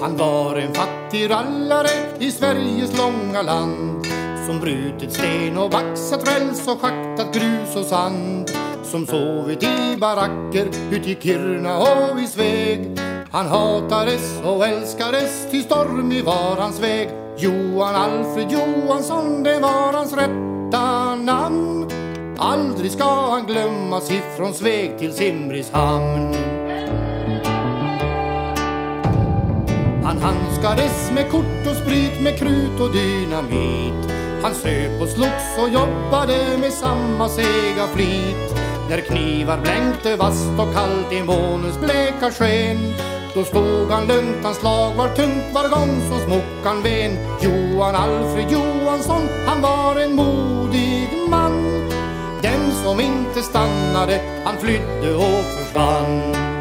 Han var en fattig rallare i Sveriges långa land som brutit sten och baxat räls och schaktat grus och sand som sovit i baracker ut i Kiruna och i Sveg. Han hatades och älskades till stormig var hans väg. Johan Alfred Johansson, det var hans rätta namn. Aldrig ska han glömmas ifrån Sveg till Simrishamn. Han handskades med kort och sprit, med krut och dynamit. Han söp och slogs och jobbade med samma sega flit. När knivar blänkte vasst och kallt i månens bleka sken Då stod han lugnt, hans slag var tungt var gång så smockan ven. Johan Alfred Johansson, han var en modig man. Den som inte stannade, han flydde och försvann.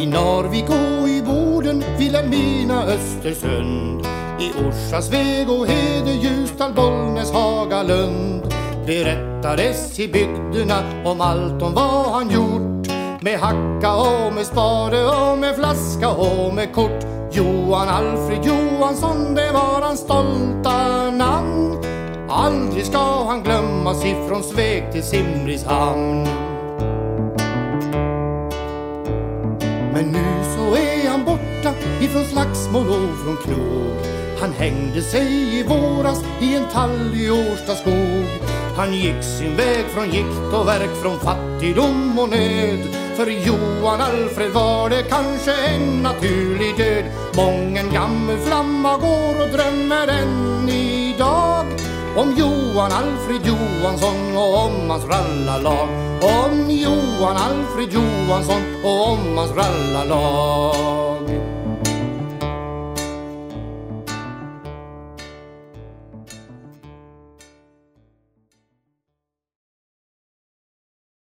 I Narvik och i Boden, Vilhelmina, Östersund. I Orsa, Sveg och Hede, Ljusdal, Bollnäs, Hagalund. Berättades i bygderna om allt om vad han gjort. Med hacka och med spade och med flaska och med kort. Johan Alfred Johansson, det var hans stolta namn. Aldrig ska han glömmas ifrån Sveg till Simrishamn. Men nu så är han borta ifrån slagsmål och från krog. Han hängde sig i våras i en tall i Årsta skog. Han gick sin väg från gikt och verk, från fattigdom och nöd. För Johan Alfred var det kanske en naturlig död. Mången gammal flamma går och drömmer än om Johan Alfred Johansson och om hans rallarlag. Om Johan Alfred Johansson och om hans rallarlag.